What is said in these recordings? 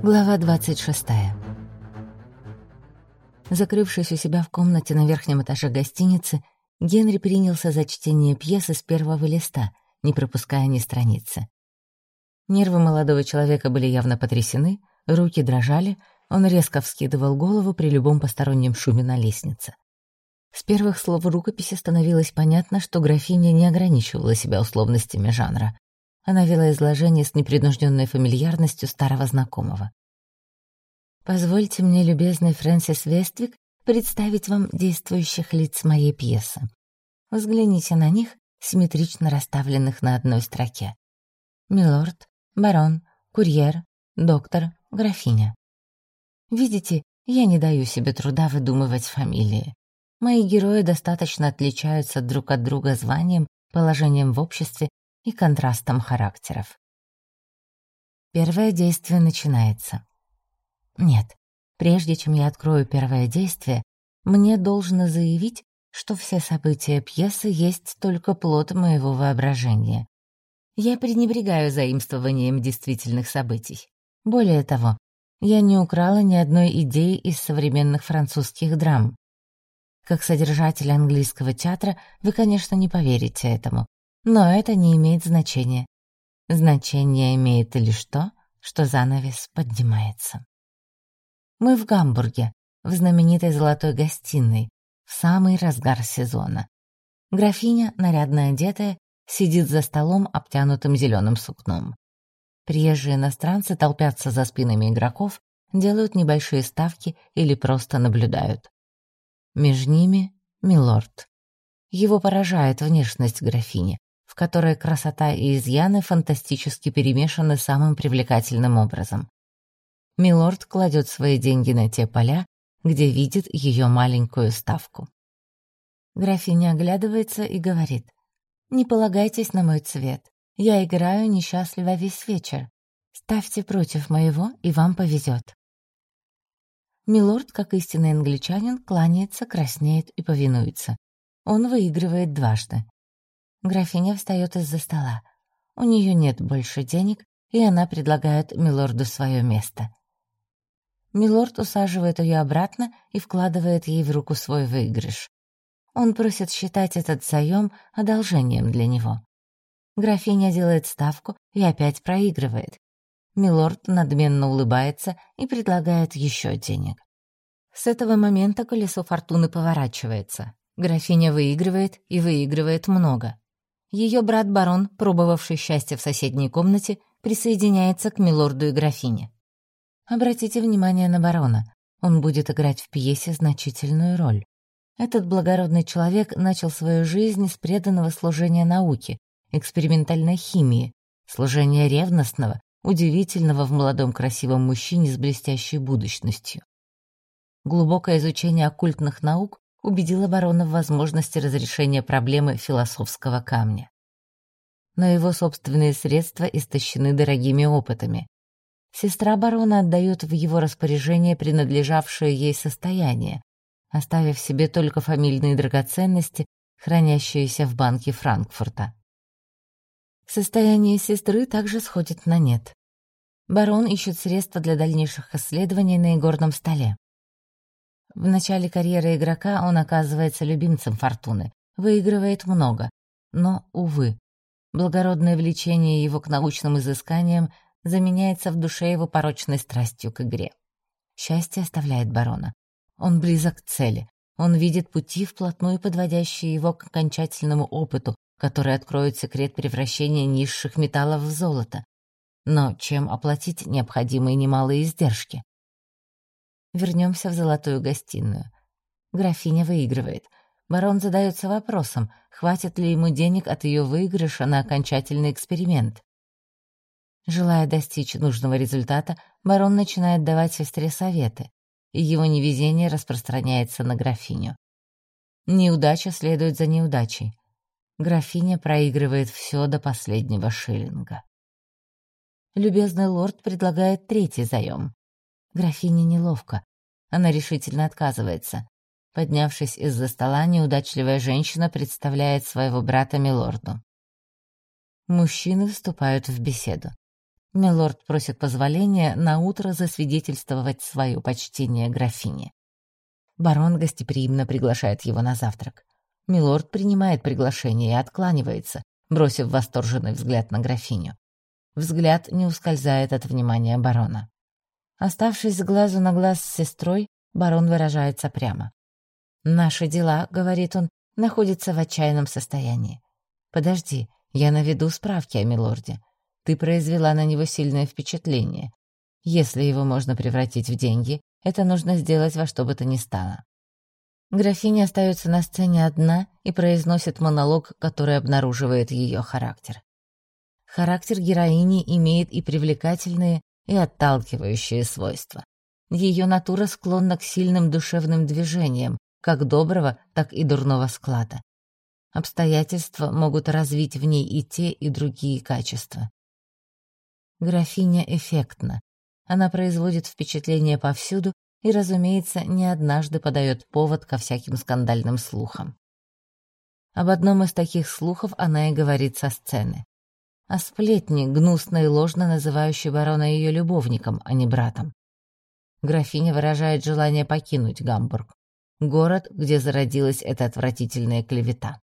Глава 26. Закрывшись у себя в комнате на верхнем этаже гостиницы, Генри принялся за чтение пьесы с первого листа, не пропуская ни страницы. Нервы молодого человека были явно потрясены, руки дрожали, он резко вскидывал голову при любом постороннем шуме на лестнице. С первых слов рукописи становилось понятно, что графиня не ограничивала себя условностями жанра. Она вела изложение с непринужденной фамильярностью старого знакомого. «Позвольте мне, любезный Фрэнсис Вествик, представить вам действующих лиц моей пьесы. Взгляните на них, симметрично расставленных на одной строке. Милорд, барон, курьер, доктор, графиня. Видите, я не даю себе труда выдумывать фамилии. Мои герои достаточно отличаются друг от друга званием, положением в обществе и контрастом характеров. Первое действие начинается. Нет, прежде чем я открою первое действие, мне должно заявить, что все события пьесы есть только плод моего воображения. Я пренебрегаю заимствованием действительных событий. Более того, я не украла ни одной идеи из современных французских драм. Как содержатель английского театра вы, конечно, не поверите этому, но это не имеет значения. Значение имеет лишь то, что занавес поднимается. Мы в Гамбурге, в знаменитой золотой гостиной, в самый разгар сезона. Графиня, нарядно одетая, сидит за столом, обтянутым зеленым сукном. Приезжие иностранцы толпятся за спинами игроков, делают небольшие ставки или просто наблюдают. Между ними — милорд. Его поражает внешность графини которой красота и изъяны фантастически перемешаны самым привлекательным образом. Милорд кладет свои деньги на те поля, где видит ее маленькую ставку. Графиня оглядывается и говорит, «Не полагайтесь на мой цвет. Я играю несчастливо весь вечер. Ставьте против моего, и вам повезет». Милорд, как истинный англичанин, кланяется, краснеет и повинуется. Он выигрывает дважды. Графиня встает из-за стола. У нее нет больше денег, и она предлагает милорду свое место. Милорд усаживает ее обратно и вкладывает ей в руку свой выигрыш. Он просит считать этот заем одолжением для него. Графиня делает ставку и опять проигрывает. Милорд надменно улыбается и предлагает еще денег. С этого момента колесо фортуны поворачивается. Графиня выигрывает и выигрывает много. Ее брат-барон, пробовавший счастье в соседней комнате, присоединяется к милорду и графине. Обратите внимание на барона. Он будет играть в пьесе значительную роль. Этот благородный человек начал свою жизнь с преданного служения науке, экспериментальной химии, служения ревностного, удивительного в молодом красивом мужчине с блестящей будущностью. Глубокое изучение оккультных наук убедила барона в возможности разрешения проблемы философского камня. Но его собственные средства истощены дорогими опытами. Сестра барона отдает в его распоряжение принадлежавшее ей состояние, оставив себе только фамильные драгоценности, хранящиеся в банке Франкфурта. Состояние сестры также сходит на нет. Барон ищет средства для дальнейших исследований на игорном столе. В начале карьеры игрока он оказывается любимцем фортуны, выигрывает много. Но, увы, благородное влечение его к научным изысканиям заменяется в душе его порочной страстью к игре. Счастье оставляет барона. Он близок к цели. Он видит пути, вплотную подводящие его к окончательному опыту, который откроет секрет превращения низших металлов в золото. Но чем оплатить необходимые немалые издержки? Вернемся в золотую гостиную. Графиня выигрывает. Барон задается вопросом, хватит ли ему денег от ее выигрыша на окончательный эксперимент. Желая достичь нужного результата, барон начинает давать сестре советы, и его невезение распространяется на графиню. Неудача следует за неудачей. Графиня проигрывает все до последнего шиллинга. Любезный лорд предлагает третий заем. Графине неловко. Она решительно отказывается. Поднявшись из-за стола, неудачливая женщина представляет своего брата Милорду. Мужчины вступают в беседу. Милорд просит позволения на утро засвидетельствовать свое почтение графине. Барон гостеприимно приглашает его на завтрак. Милорд принимает приглашение и откланивается, бросив восторженный взгляд на графиню. Взгляд не ускользает от внимания барона. Оставшись с глазу на глаз с сестрой, барон выражается прямо. «Наши дела, — говорит он, — находятся в отчаянном состоянии. Подожди, я наведу справки о милорде. Ты произвела на него сильное впечатление. Если его можно превратить в деньги, это нужно сделать во что бы то ни стало». Графиня остается на сцене одна и произносит монолог, который обнаруживает ее характер. Характер героини имеет и привлекательные, и отталкивающие свойства. Ее натура склонна к сильным душевным движениям, как доброго, так и дурного склада. Обстоятельства могут развить в ней и те, и другие качества. Графиня эффектна. Она производит впечатление повсюду и, разумеется, не однажды подает повод ко всяким скандальным слухам. Об одном из таких слухов она и говорит со сцены. О сплетне, гнусно и ложно называющей барона ее любовником, а не братом. Графиня выражает желание покинуть Гамбург, город, где зародилась эта отвратительная клевета.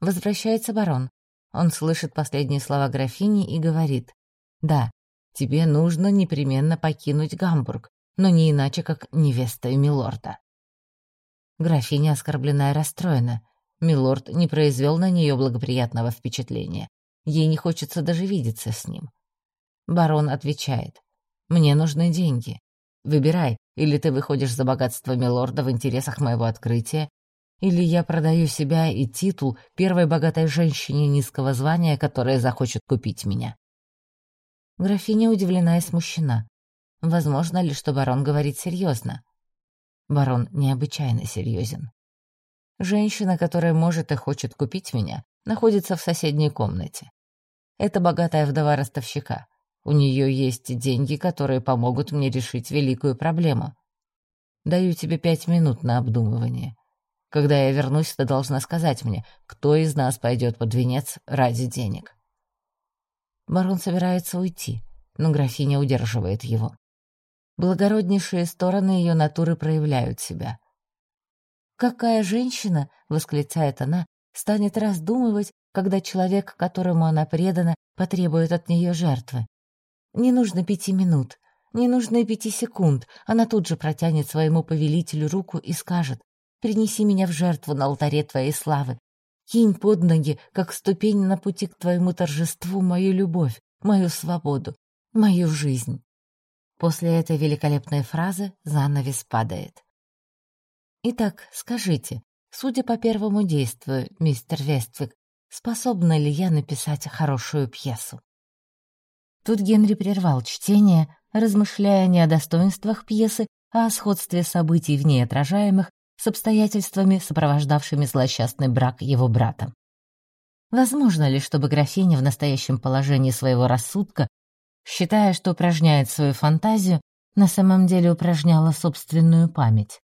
Возвращается барон. Он слышит последние слова графини и говорит, «Да, тебе нужно непременно покинуть Гамбург, но не иначе, как невеста милорда». Графиня оскорблена и расстроена. Милорд не произвел на нее благоприятного впечатления. Ей не хочется даже видеться с ним. Барон отвечает, «Мне нужны деньги. Выбирай, или ты выходишь за богатство милорда в интересах моего открытия, или я продаю себя и титул первой богатой женщине низкого звания, которая захочет купить меня». Графиня удивлена и смущена. Возможно ли, что барон говорит серьезно? Барон необычайно серьезен. Женщина, которая может и хочет купить меня, находится в соседней комнате. Это богатая вдова ростовщика. У нее есть деньги, которые помогут мне решить великую проблему. Даю тебе пять минут на обдумывание. Когда я вернусь, ты должна сказать мне, кто из нас пойдет под венец ради денег. Барон собирается уйти, но графиня удерживает его. Благороднейшие стороны ее натуры проявляют себя. «Какая женщина, — восклицает она, — станет раздумывать, когда человек, которому она предана, потребует от нее жертвы? Не нужно пяти минут, не нужно и пяти секунд. Она тут же протянет своему повелителю руку и скажет, «Принеси меня в жертву на алтаре твоей славы. Кинь под ноги, как ступень на пути к твоему торжеству, мою любовь, мою свободу, мою жизнь». После этой великолепной фразы занавес падает. Итак, скажите, судя по первому действию, мистер Вествик, способна ли я написать хорошую пьесу? Тут Генри прервал чтение, размышляя не о достоинствах пьесы, а о сходстве событий в ней отражаемых с обстоятельствами, сопровождавшими злосчастный брак его брата. Возможно ли, чтобы графиня в настоящем положении своего рассудка считая, что упражняет свою фантазию, на самом деле упражняла собственную память.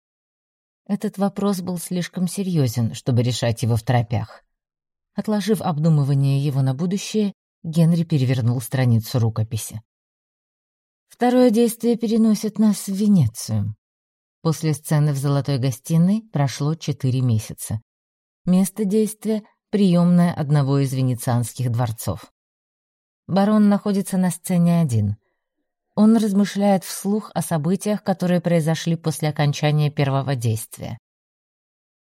Этот вопрос был слишком серьезен, чтобы решать его в тропях. Отложив обдумывание его на будущее, Генри перевернул страницу рукописи. Второе действие переносит нас в Венецию. После сцены в золотой гостиной прошло четыре месяца. Место действия — приемная одного из венецианских дворцов. Барон находится на сцене один. Он размышляет вслух о событиях, которые произошли после окончания первого действия.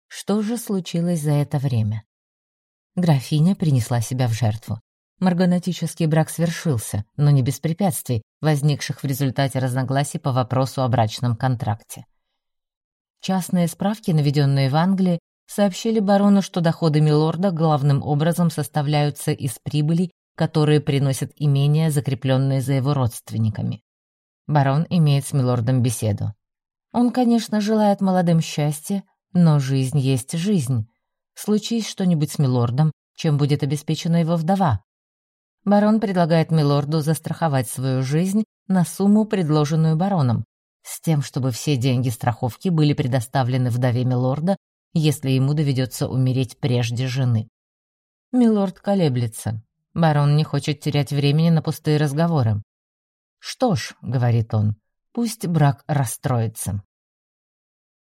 Что же случилось за это время? Графиня принесла себя в жертву. Марганатический брак свершился, но не без препятствий, возникших в результате разногласий по вопросу о брачном контракте. Частные справки, наведенные в Англии, сообщили барону, что доходы милорда главным образом составляются из прибыли которые приносят имения, закрепленные за его родственниками. Барон имеет с милордом беседу. Он, конечно, желает молодым счастья, но жизнь есть жизнь. Случись что-нибудь с милордом, чем будет обеспечена его вдова. Барон предлагает милорду застраховать свою жизнь на сумму, предложенную бароном, с тем, чтобы все деньги страховки были предоставлены вдове милорда, если ему доведется умереть прежде жены. Милорд колеблется. Барон не хочет терять времени на пустые разговоры. «Что ж», — говорит он, — «пусть брак расстроится».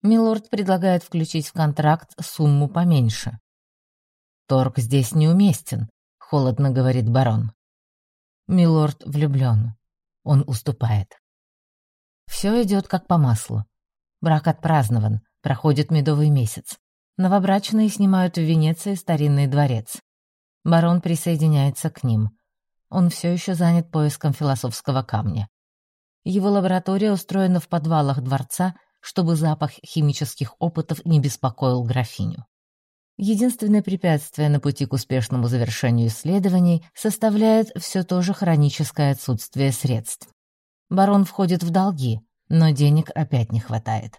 Милорд предлагает включить в контракт сумму поменьше. «Торг здесь неуместен», — холодно говорит барон. Милорд влюблен. Он уступает. Все идет как по маслу. Брак отпразднован, проходит медовый месяц. Новобрачные снимают в Венеции старинный дворец. Барон присоединяется к ним. Он все еще занят поиском философского камня. Его лаборатория устроена в подвалах дворца, чтобы запах химических опытов не беспокоил графиню. Единственное препятствие на пути к успешному завершению исследований составляет все то же хроническое отсутствие средств. Барон входит в долги, но денег опять не хватает.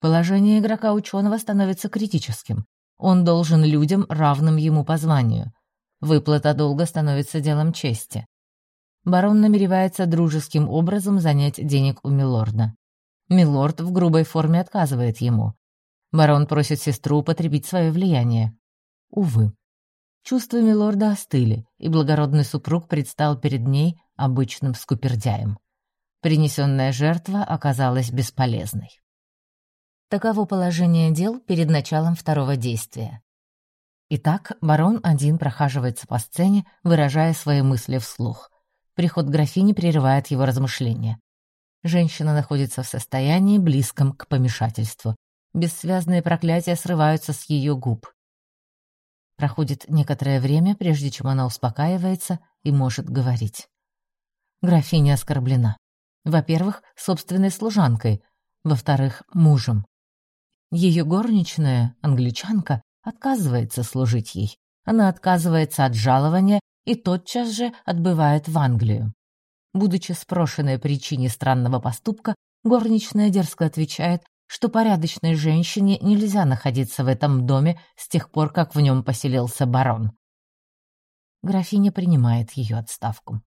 Положение игрока-ученого становится критическим. Он должен людям, равным ему по званию. Выплата долга становится делом чести. Барон намеревается дружеским образом занять денег у Милорда. Милорд в грубой форме отказывает ему. Барон просит сестру употребить свое влияние. Увы. Чувства милорда остыли, и благородный супруг предстал перед ней обычным скупердяем. Принесенная жертва оказалась бесполезной. Таково положение дел перед началом второго действия. Итак, барон один прохаживается по сцене, выражая свои мысли вслух. Приход графини прерывает его размышления. Женщина находится в состоянии, близком к помешательству. Бессвязные проклятия срываются с ее губ. Проходит некоторое время, прежде чем она успокаивается и может говорить. Графиня оскорблена. Во-первых, собственной служанкой, во-вторых, мужем. Ее горничная, англичанка, отказывается служить ей. Она отказывается от жалования и тотчас же отбывает в Англию. Будучи спрошенной о причине странного поступка, горничная дерзко отвечает, что порядочной женщине нельзя находиться в этом доме с тех пор, как в нем поселился барон. Графиня принимает ее отставку.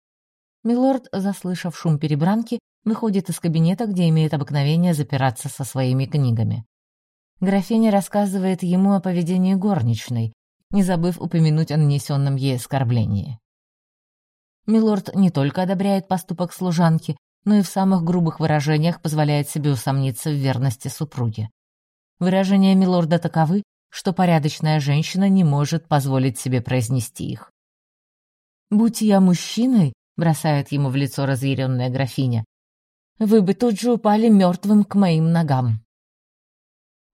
Милорд, заслышав шум перебранки, выходит из кабинета, где имеет обыкновение запираться со своими книгами. Графиня рассказывает ему о поведении горничной, не забыв упомянуть о нанесенном ей оскорблении. Милорд не только одобряет поступок служанки, но и в самых грубых выражениях позволяет себе усомниться в верности супруги. Выражения милорда таковы, что порядочная женщина не может позволить себе произнести их. «Будь я мужчиной», — бросает ему в лицо разъяренная графиня, «вы бы тут же упали мертвым к моим ногам».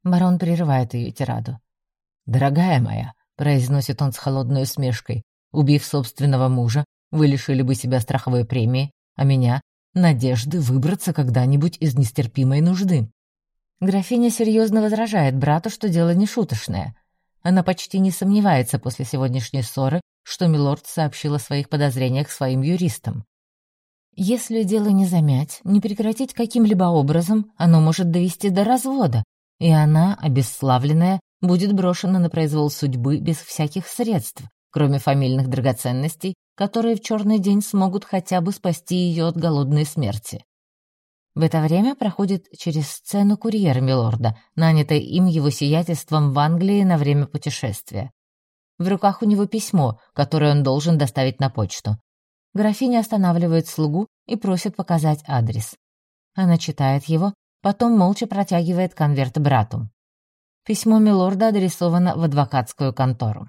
Барон прерывает ее тираду. «Дорогая моя», — произносит он с холодной усмешкой, «убив собственного мужа, вы лишили бы себя страховой премии, а меня надежды выбраться когда-нибудь из нестерпимой нужды. Графиня серьезно возражает брату, что дело не шуточное. Она почти не сомневается после сегодняшней ссоры, что милорд сообщил о своих подозрениях своим юристам. Если дело не замять, не прекратить каким-либо образом, оно может довести до развода, и она, обесславленная, будет брошена на произвол судьбы без всяких средств, кроме фамильных драгоценностей которые в черный день смогут хотя бы спасти ее от голодной смерти. В это время проходит через сцену курьер Милорда, нанятый им его сиятельством в Англии на время путешествия. В руках у него письмо, которое он должен доставить на почту. Графиня останавливает слугу и просит показать адрес. Она читает его, потом молча протягивает конверт брату. Письмо Милорда адресовано в адвокатскую контору.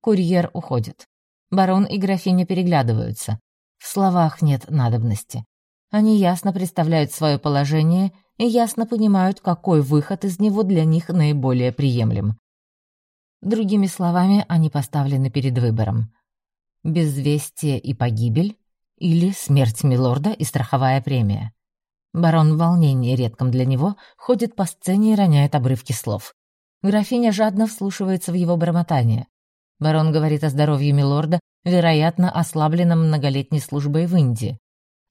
Курьер уходит. Барон и графиня переглядываются. В словах нет надобности. Они ясно представляют свое положение и ясно понимают, какой выход из него для них наиболее приемлем. Другими словами, они поставлены перед выбором. Безвестие и погибель или смерть милорда и страховая премия. Барон в волнении, редком для него, ходит по сцене и роняет обрывки слов. Графиня жадно вслушивается в его бормотание. Барон говорит о здоровье милорда, вероятно, ослабленном многолетней службой в Индии,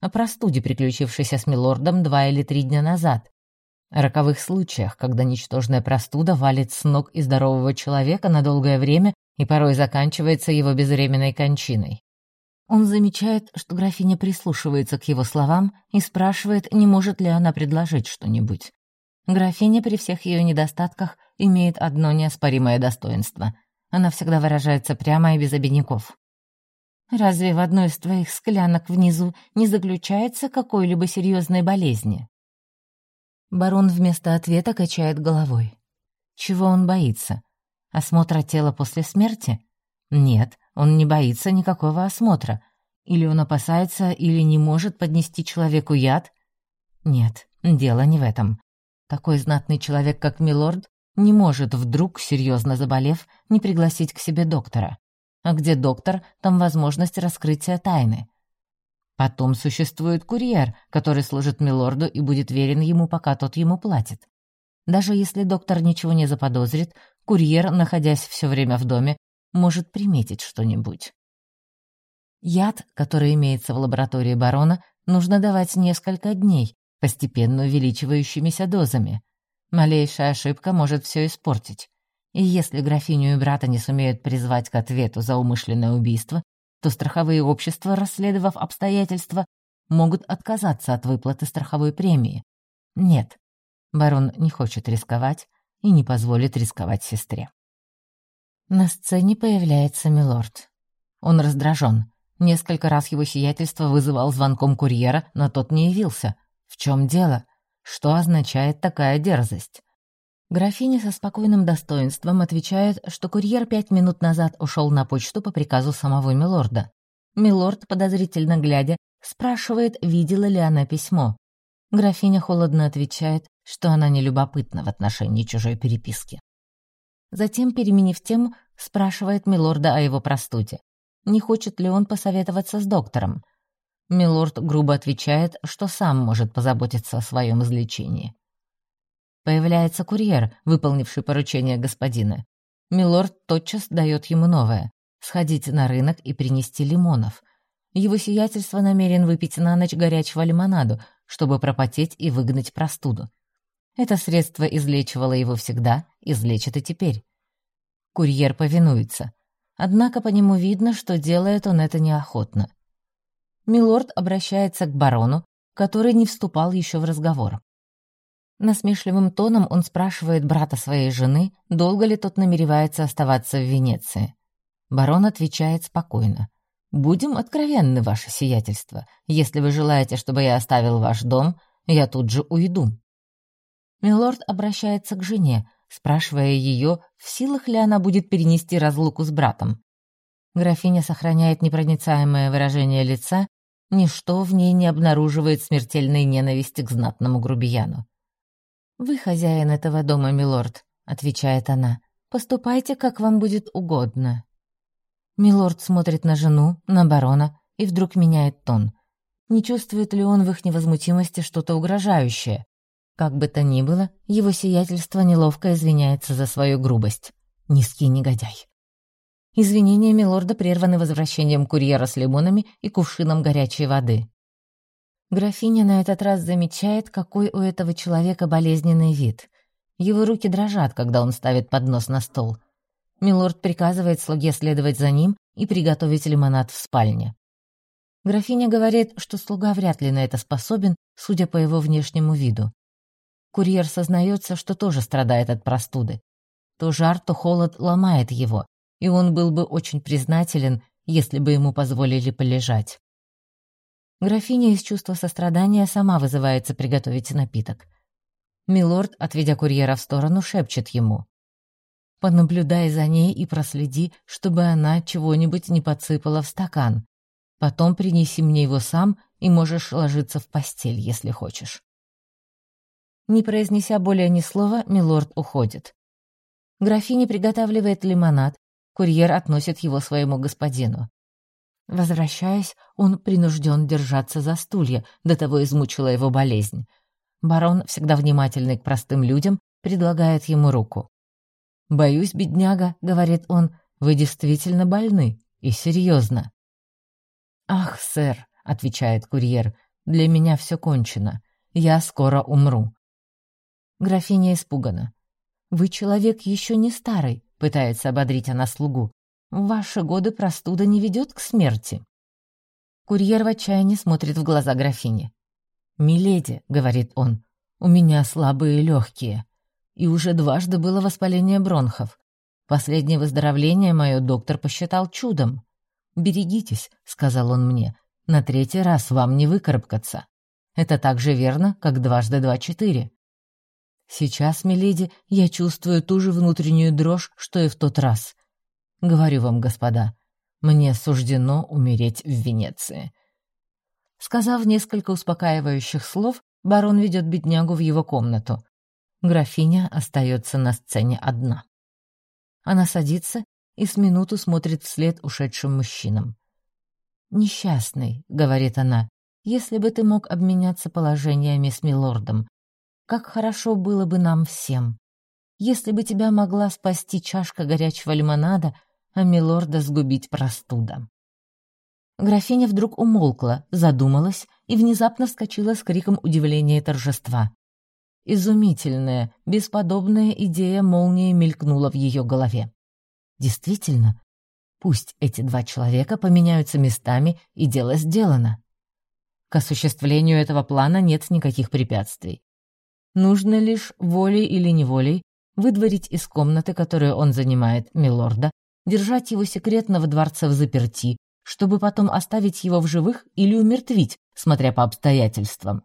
о простуде, приключившейся с милордом два или три дня назад, о роковых случаях, когда ничтожная простуда валит с ног и здорового человека на долгое время и порой заканчивается его безвременной кончиной. Он замечает, что графиня прислушивается к его словам и спрашивает, не может ли она предложить что-нибудь. Графиня при всех ее недостатках имеет одно неоспоримое достоинство. Она всегда выражается прямо и без обиняков. Разве в одной из твоих склянок внизу не заключается какой-либо серьезной болезни?» Барон вместо ответа качает головой. Чего он боится? Осмотра тела после смерти? Нет, он не боится никакого осмотра. Или он опасается, или не может поднести человеку яд? Нет, дело не в этом. Такой знатный человек, как Милорд, не может вдруг, серьезно заболев, не пригласить к себе доктора. А где доктор, там возможность раскрытия тайны. Потом существует курьер, который служит милорду и будет верен ему, пока тот ему платит. Даже если доктор ничего не заподозрит, курьер, находясь все время в доме, может приметить что-нибудь. Яд, который имеется в лаборатории барона, нужно давать несколько дней, постепенно увеличивающимися дозами. Малейшая ошибка может все испортить. И если графиню и брата не сумеют призвать к ответу за умышленное убийство, то страховые общества, расследовав обстоятельства, могут отказаться от выплаты страховой премии. Нет, барон не хочет рисковать и не позволит рисковать сестре. На сцене появляется милорд. Он раздражен. Несколько раз его сиятельство вызывал звонком курьера, но тот не явился. В чем дело? Что означает такая дерзость? Графиня со спокойным достоинством отвечает, что курьер пять минут назад ушел на почту по приказу самого милорда. Милорд, подозрительно глядя, спрашивает, видела ли она письмо. Графиня холодно отвечает, что она не любопытна в отношении чужой переписки. Затем, переменив тему, спрашивает милорда о его простуде. Не хочет ли он посоветоваться с доктором? Милорд грубо отвечает, что сам может позаботиться о своем излечении. Появляется курьер, выполнивший поручение господина. Милорд тотчас дает ему новое — сходить на рынок и принести лимонов. Его сиятельство намерен выпить на ночь горячего лимонаду, чтобы пропотеть и выгнать простуду. Это средство излечивало его всегда, излечит и теперь. Курьер повинуется. Однако по нему видно, что делает он это неохотно. Милорд обращается к барону, который не вступал еще в разговор. Насмешливым тоном он спрашивает брата своей жены, долго ли тот намеревается оставаться в Венеции. Барон отвечает спокойно. «Будем откровенны, ваше сиятельство. Если вы желаете, чтобы я оставил ваш дом, я тут же уйду». Милорд обращается к жене, спрашивая ее, в силах ли она будет перенести разлуку с братом. Графиня сохраняет непроницаемое выражение лица, ничто в ней не обнаруживает смертельной ненависти к знатному грубияну. «Вы хозяин этого дома, милорд», — отвечает она. «Поступайте, как вам будет угодно». Милорд смотрит на жену, на барона и вдруг меняет тон. Не чувствует ли он в их невозмутимости что-то угрожающее? Как бы то ни было, его сиятельство неловко извиняется за свою грубость. Низкий негодяй. Извинения милорда прерваны возвращением курьера с лимонами и кувшином горячей воды. Графиня на этот раз замечает, какой у этого человека болезненный вид. Его руки дрожат, когда он ставит поднос на стол. Милорд приказывает слуге следовать за ним и приготовить лимонад в спальне. Графиня говорит, что слуга вряд ли на это способен, судя по его внешнему виду. Курьер сознается, что тоже страдает от простуды. То жар, то холод ломает его, и он был бы очень признателен, если бы ему позволили полежать. Графиня из чувства сострадания сама вызывается приготовить напиток. Милорд, отведя курьера в сторону, шепчет ему. «Понаблюдай за ней и проследи, чтобы она чего-нибудь не подсыпала в стакан. Потом принеси мне его сам, и можешь ложиться в постель, если хочешь». Не произнеся более ни слова, милорд уходит. Графиня приготавливает лимонад, курьер относит его своему господину. Возвращаясь, он принужден держаться за стулья, до того измучила его болезнь. Барон, всегда внимательный к простым людям, предлагает ему руку. «Боюсь, бедняга», — говорит он, — «вы действительно больны, и серьезно». «Ах, сэр», — отвечает курьер, — «для меня все кончено. Я скоро умру». Графиня испугана. «Вы человек еще не старый», — пытается ободрить она слугу. В ваши годы простуда не ведет к смерти». Курьер в отчаянии смотрит в глаза графини. «Миледи», — говорит он, — «у меня слабые легкие. И уже дважды было воспаление бронхов. Последнее выздоровление мое доктор посчитал чудом. «Берегитесь», — сказал он мне, — «на третий раз вам не выкарабкаться. Это так же верно, как дважды два — четыре. Сейчас, миледи, я чувствую ту же внутреннюю дрожь, что и в тот раз. Говорю вам, господа, мне суждено умереть в Венеции». Сказав несколько успокаивающих слов, барон ведет беднягу в его комнату. Графиня остается на сцене одна. Она садится и с минуту смотрит вслед ушедшим мужчинам. «Несчастный», — говорит она, — «если бы ты мог обменяться положениями с милордом, как хорошо было бы нам всем. Если бы тебя могла спасти чашка горячего лимонада, а милорда сгубить простуда». Графиня вдруг умолкла, задумалась и внезапно вскочила с криком удивления и торжества. Изумительная, бесподобная идея молнией мелькнула в ее голове. Действительно, пусть эти два человека поменяются местами, и дело сделано. К осуществлению этого плана нет никаких препятствий. Нужно лишь волей или неволей выдворить из комнаты, которую он занимает, милорда, держать его секретно в дворце в заперти, чтобы потом оставить его в живых или умертвить, смотря по обстоятельствам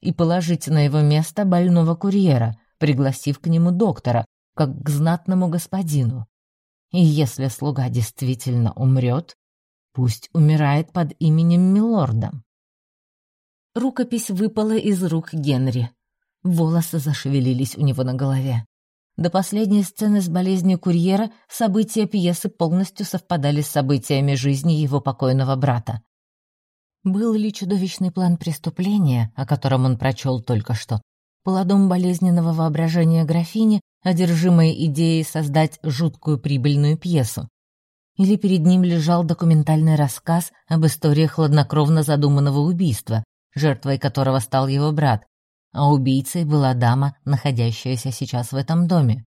и положить на его место больного курьера, пригласив к нему доктора, как к знатному господину. И если слуга действительно умрет, пусть умирает под именем Милорда. Рукопись выпала из рук Генри. Волосы зашевелились у него на голове. До последней сцены с болезнью курьера события пьесы полностью совпадали с событиями жизни его покойного брата. Был ли чудовищный план преступления, о котором он прочел только что, плодом болезненного воображения графини, одержимой идеей создать жуткую прибыльную пьесу? Или перед ним лежал документальный рассказ об истории хладнокровно задуманного убийства, жертвой которого стал его брат, а убийцей была дама, находящаяся сейчас в этом доме?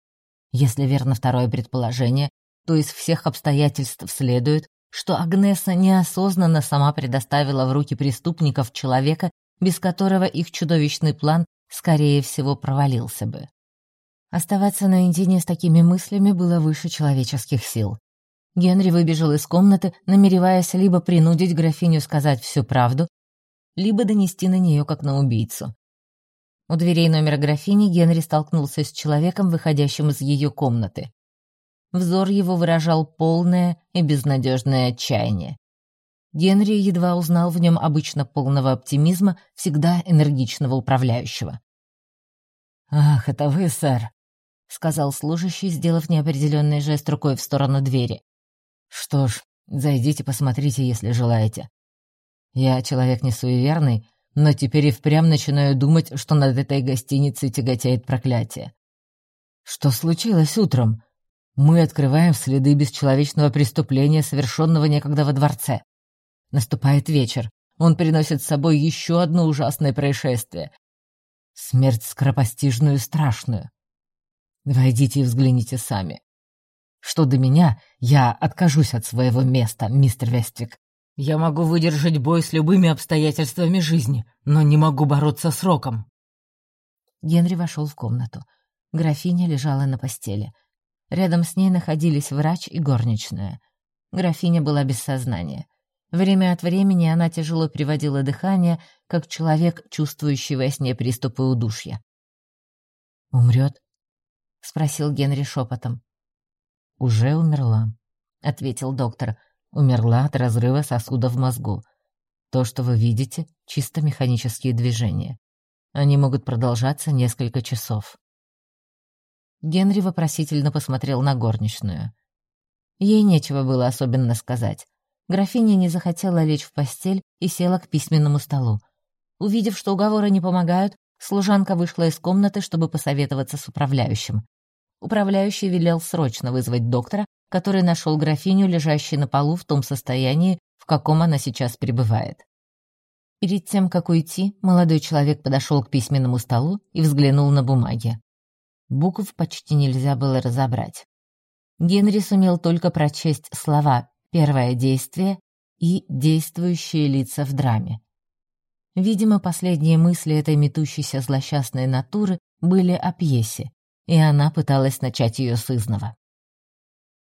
Если верно второе предположение, то из всех обстоятельств следует, что Агнеса неосознанно сама предоставила в руки преступников человека, без которого их чудовищный план, скорее всего, провалился бы. Оставаться наедине с такими мыслями было выше человеческих сил. Генри выбежал из комнаты, намереваясь либо принудить графиню сказать всю правду, либо донести на нее как на убийцу. У дверей номера графини Генри столкнулся с человеком, выходящим из ее комнаты. Взор его выражал полное и безнадежное отчаяние. Генри едва узнал в нем обычно полного оптимизма, всегда энергичного управляющего. «Ах, это вы, сэр», — сказал служащий, сделав неопределенный жест рукой в сторону двери. «Что ж, зайдите, посмотрите, если желаете. Я человек не суеверный, но теперь и впрямь начинаю думать, что над этой гостиницей тяготеет проклятие. Что случилось утром? Мы открываем следы бесчеловечного преступления, совершенного некогда во дворце. Наступает вечер. Он приносит с собой еще одно ужасное происшествие. Смерть скоропостижную и страшную. Войдите и взгляните сами. Что до меня, я откажусь от своего места, мистер Вествик. Я могу выдержать бой с любыми обстоятельствами жизни, но не могу бороться с роком. Генри вошел в комнату. Графиня лежала на постели. Рядом с ней находились врач и горничная. Графиня была без сознания. Время от времени она тяжело приводила дыхание, как человек, чувствующий во сне приступы удушья. «Умрет?» — спросил Генри шепотом. «Уже умерла», — ответил доктор. «Умерла от разрыва сосуда в мозгу. То, что вы видите, — чисто механические движения. Они могут продолжаться несколько часов. Генри вопросительно посмотрел на горничную. Ей нечего было особенно сказать. Графиня не захотела лечь в постель и села к письменному столу. Увидев, что уговоры не помогают, служанка вышла из комнаты, чтобы посоветоваться с управляющим. Управляющий велел срочно вызвать доктора, который нашел графиню, лежащей на полу в том состоянии, в каком она сейчас пребывает. Перед тем, как уйти, молодой человек подошел к письменному столу и взглянул на бумаги. Букв почти нельзя было разобрать. Генри сумел только прочесть слова «первое действие» и «действующие лица в драме». Видимо, последние мысли этой метущейся злосчастной натуры были о пьесе, и она пыталась начать ее с изного.